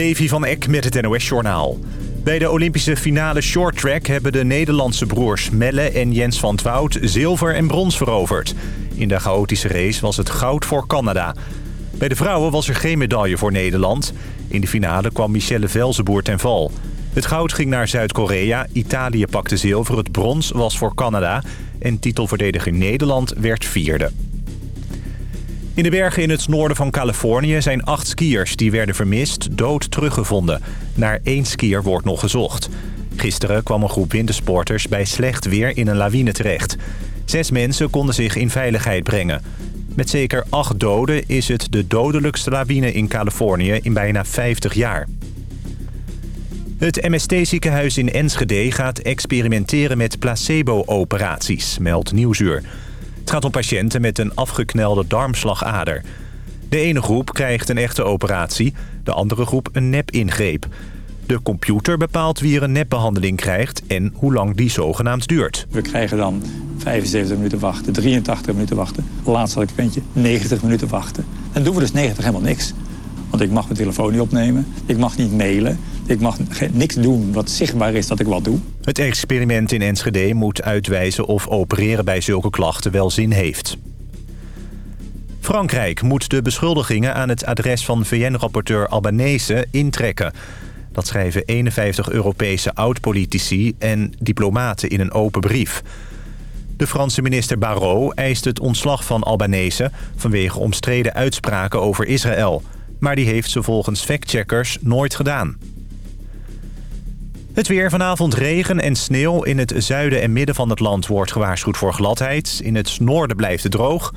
Levi van Eck met het NOS-journaal. Bij de Olympische finale shorttrack hebben de Nederlandse broers Melle en Jens van Twout zilver en brons veroverd. In de chaotische race was het goud voor Canada. Bij de vrouwen was er geen medaille voor Nederland. In de finale kwam Michelle Velzenboer ten val. Het goud ging naar Zuid-Korea, Italië pakte zilver, het brons was voor Canada... en titelverdediger Nederland werd vierde. In de bergen in het noorden van Californië zijn acht skiers die werden vermist dood teruggevonden. Naar één skier wordt nog gezocht. Gisteren kwam een groep wintersporters bij slecht weer in een lawine terecht. Zes mensen konden zich in veiligheid brengen. Met zeker acht doden is het de dodelijkste lawine in Californië in bijna 50 jaar. Het MST-ziekenhuis in Enschede gaat experimenteren met placebo-operaties, meldt Nieuwsuur. Het gaat om patiënten met een afgeknelde darmslagader. De ene groep krijgt een echte operatie, de andere groep een nep-ingreep. De computer bepaalt wie er een nepbehandeling krijgt en hoe lang die zogenaamd duurt. We krijgen dan 75 minuten wachten, 83 minuten wachten. Laatst had ik een 90 minuten wachten. En doen we dus 90 helemaal niks. Want ik mag mijn telefoon niet opnemen, ik mag niet mailen... Ik mag niks doen wat zichtbaar is dat ik wat doe. Het experiment in Enschede moet uitwijzen of opereren bij zulke klachten wel zin heeft. Frankrijk moet de beschuldigingen aan het adres van VN-rapporteur Albanese intrekken. Dat schrijven 51 Europese oud-politici en diplomaten in een open brief. De Franse minister Barrot eist het ontslag van Albanese... vanwege omstreden uitspraken over Israël. Maar die heeft ze volgens factcheckers nooit gedaan. Het weer vanavond regen en sneeuw. In het zuiden en midden van het land wordt gewaarschuwd voor gladheid. In het noorden blijft het droog.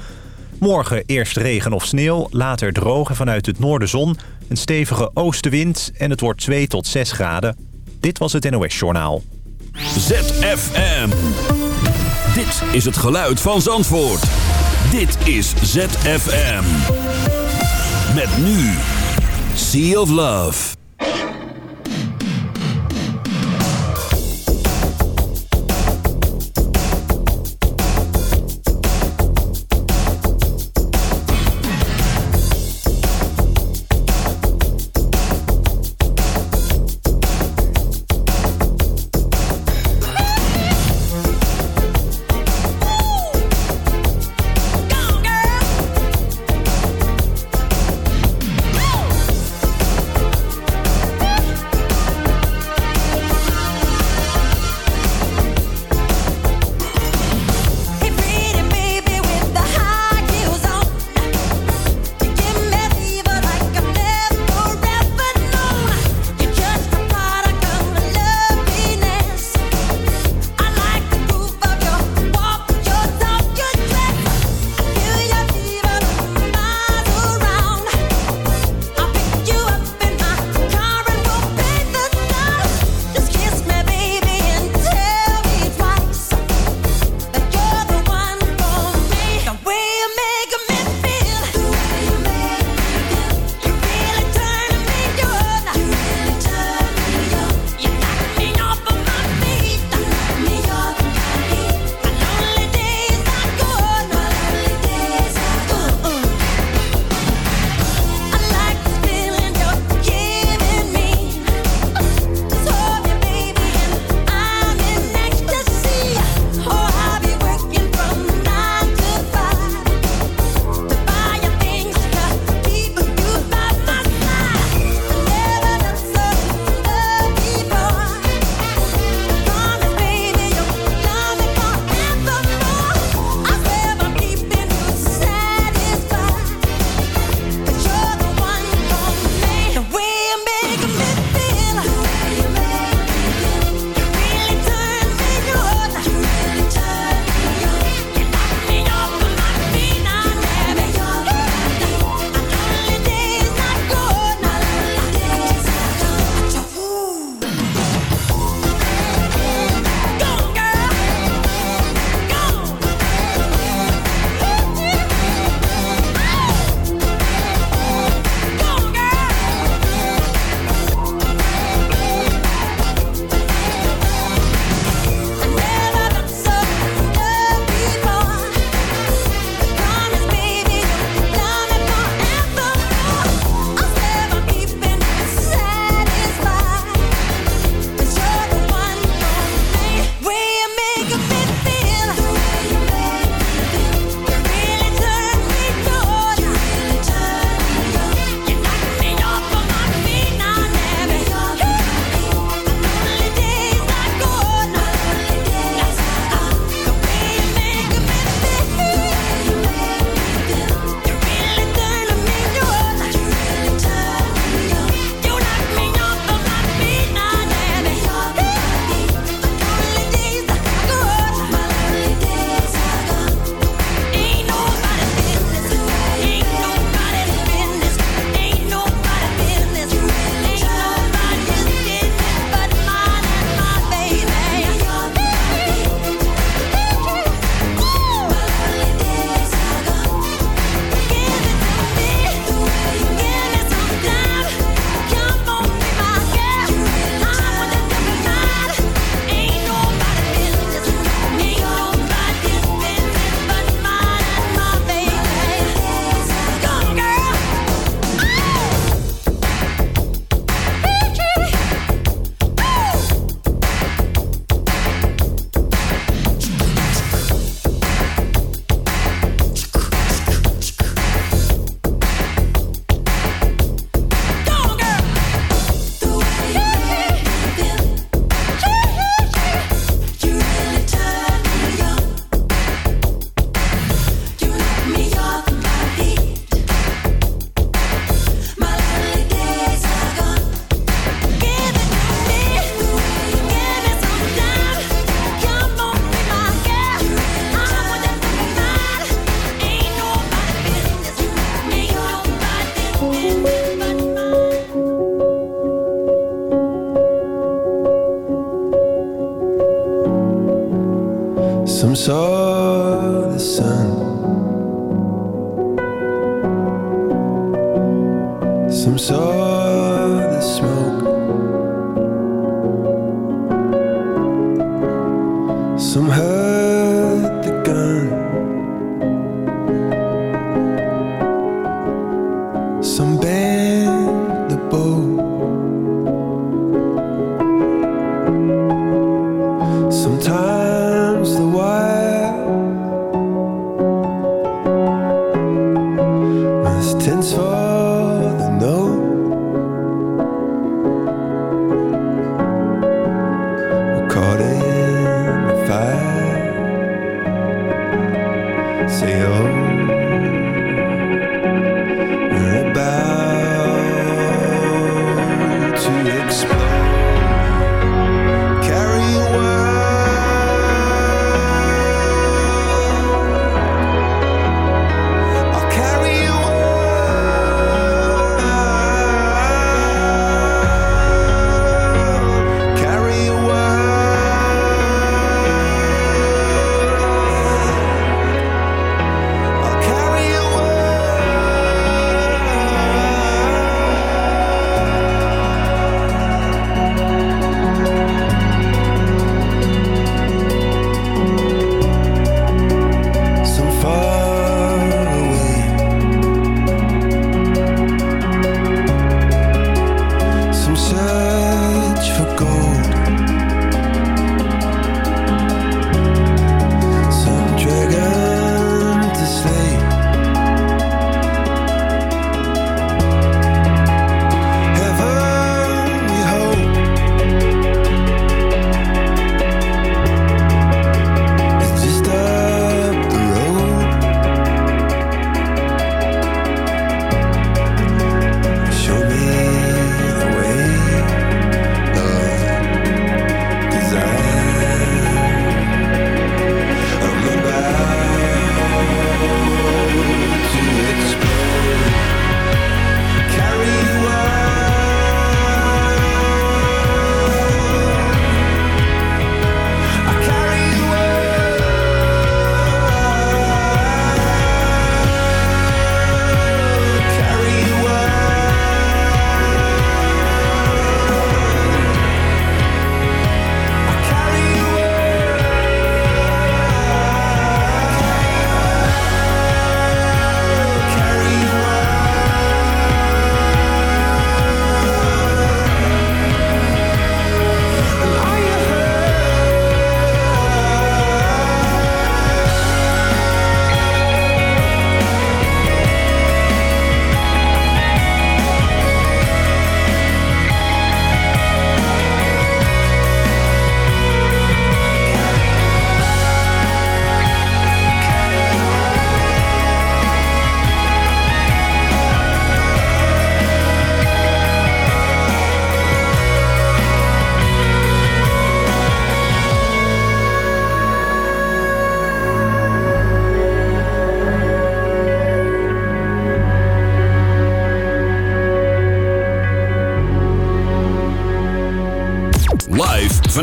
Morgen eerst regen of sneeuw, later droog en vanuit het noorden zon. Een stevige oostenwind en het wordt 2 tot 6 graden. Dit was het NOS Journaal. ZFM. Dit is het geluid van Zandvoort. Dit is ZFM. Met nu. Sea of Love.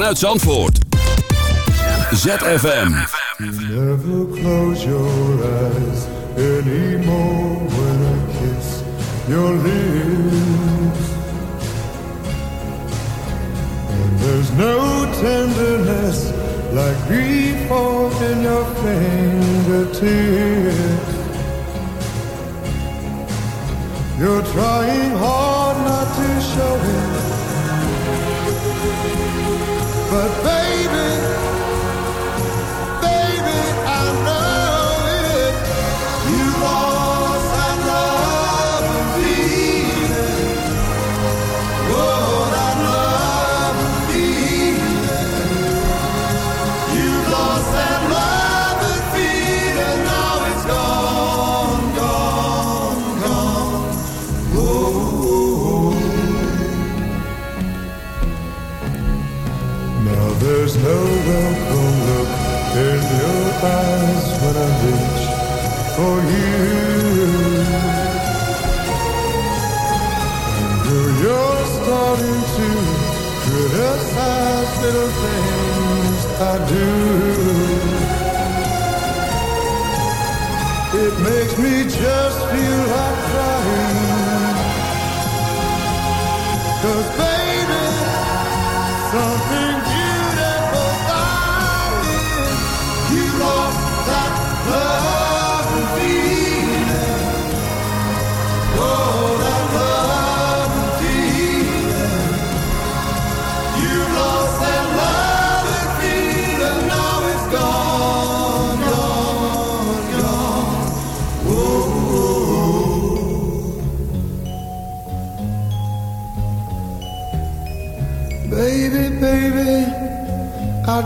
vanuit Zandvoort. ZFM. Never close your But baby little things I do.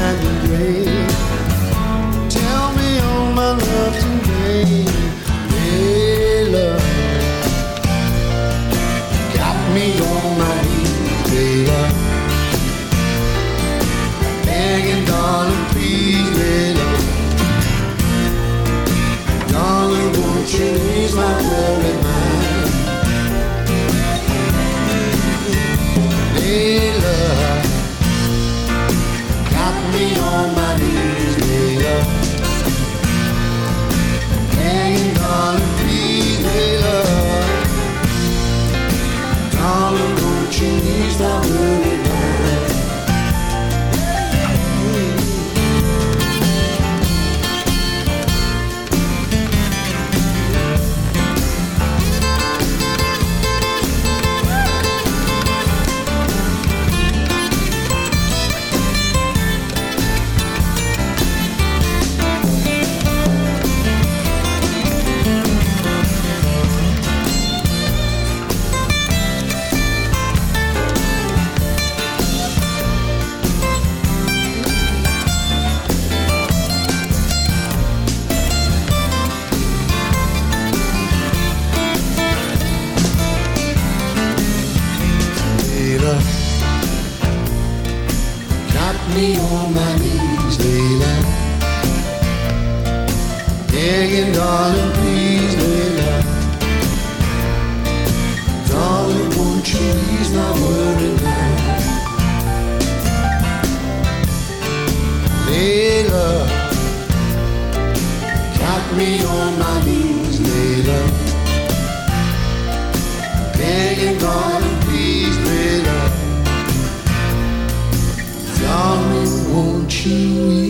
Find a grave. Tell me all my love's in Begging, darling, please, Layla. Darling, won't you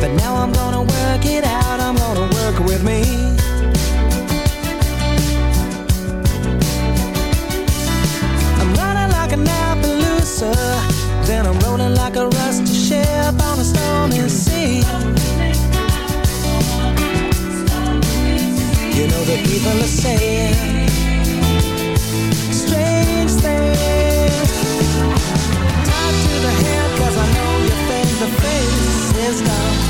but now I'm gonna work it out, I'm gonna work with me. I'm running like an Appaloosa Then I'm rolling like a rusty ship on a stormy sea. You know the people are saying Strange things. Tied to the head cause I know your face the face is gone.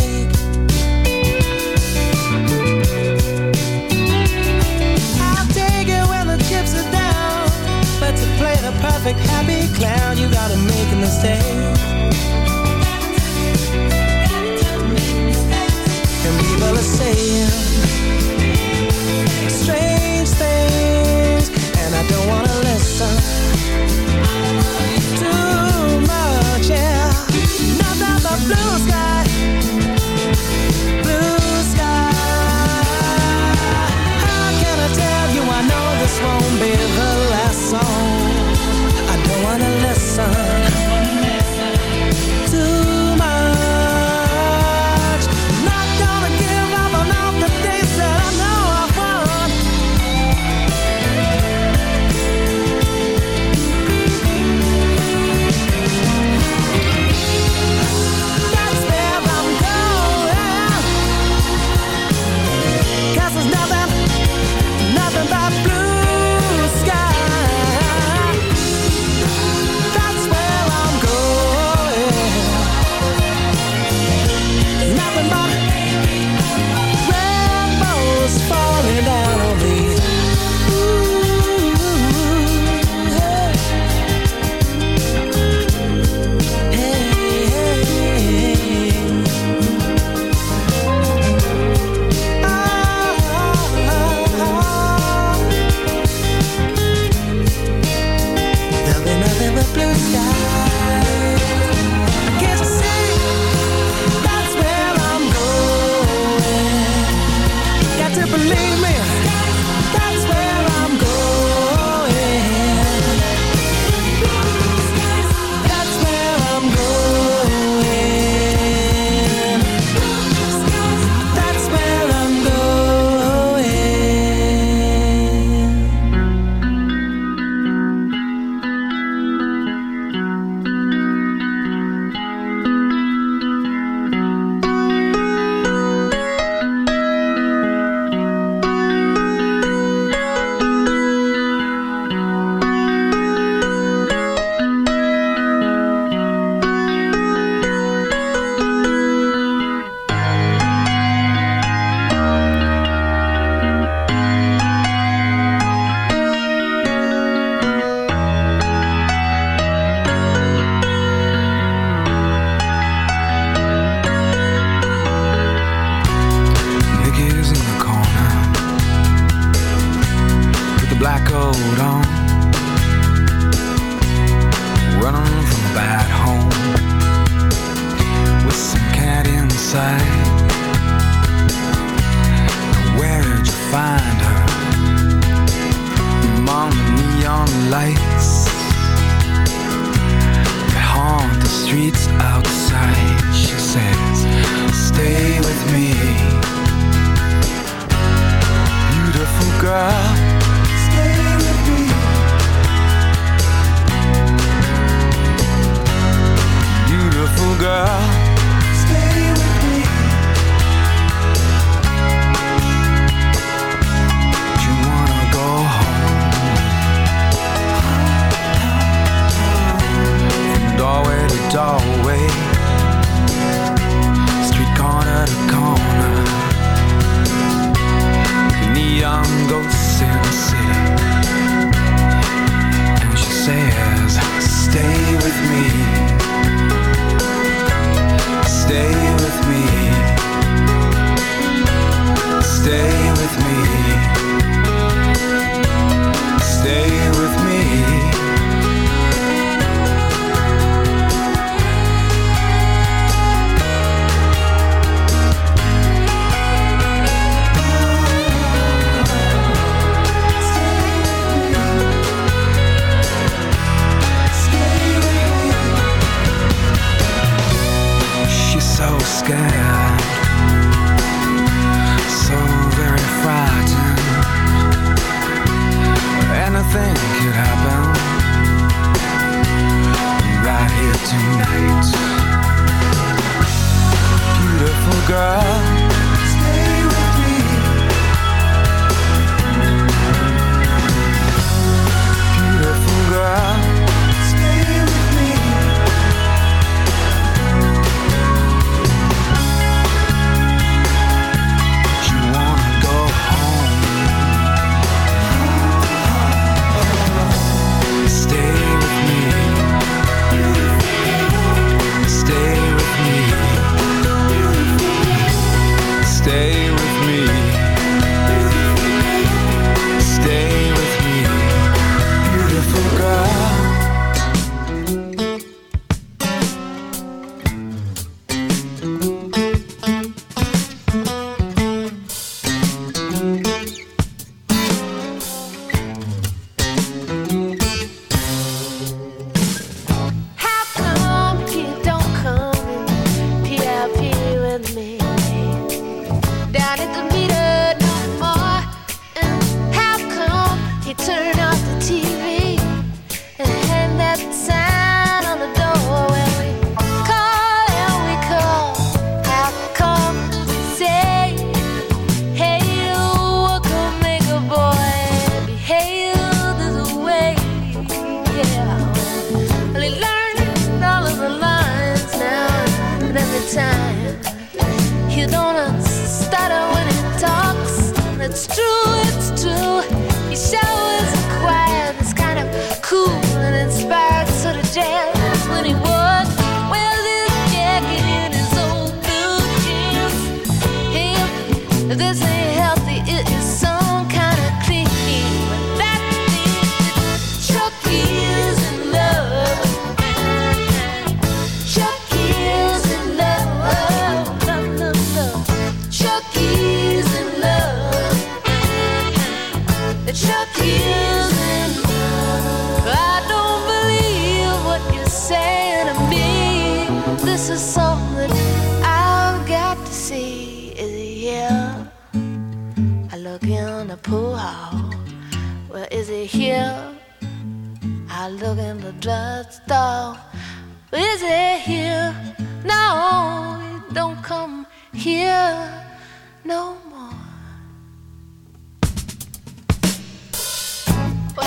perfect happy clown, you gotta make a mistake. And people are saying strange things, and I don't wanna listen. Too much, yeah. Not Nothing the blue sky, blue sky. How can I tell you I know this won't be the last?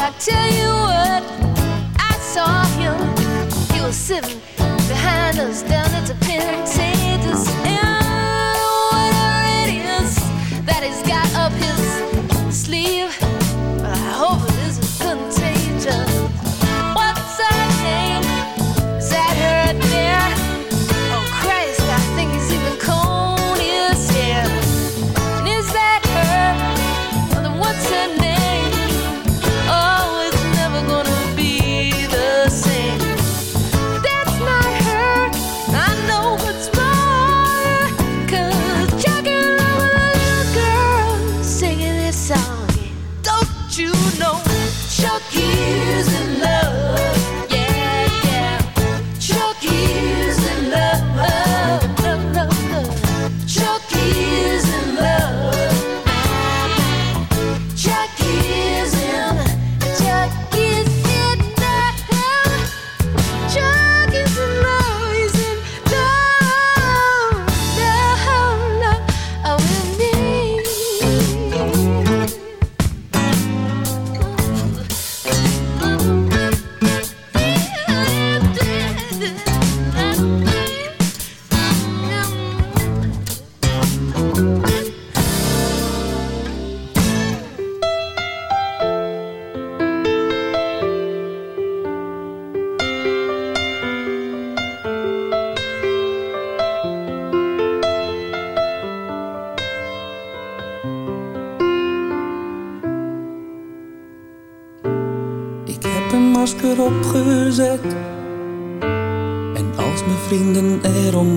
I tell you what, I saw him. He was sitting behind us.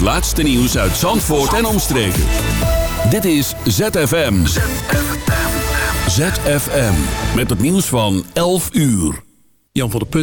laatste nieuws uit Zandvoort en omstreken. Dit is ZFM. ZFM. Met het nieuws van 11 uur. Jan van der Put.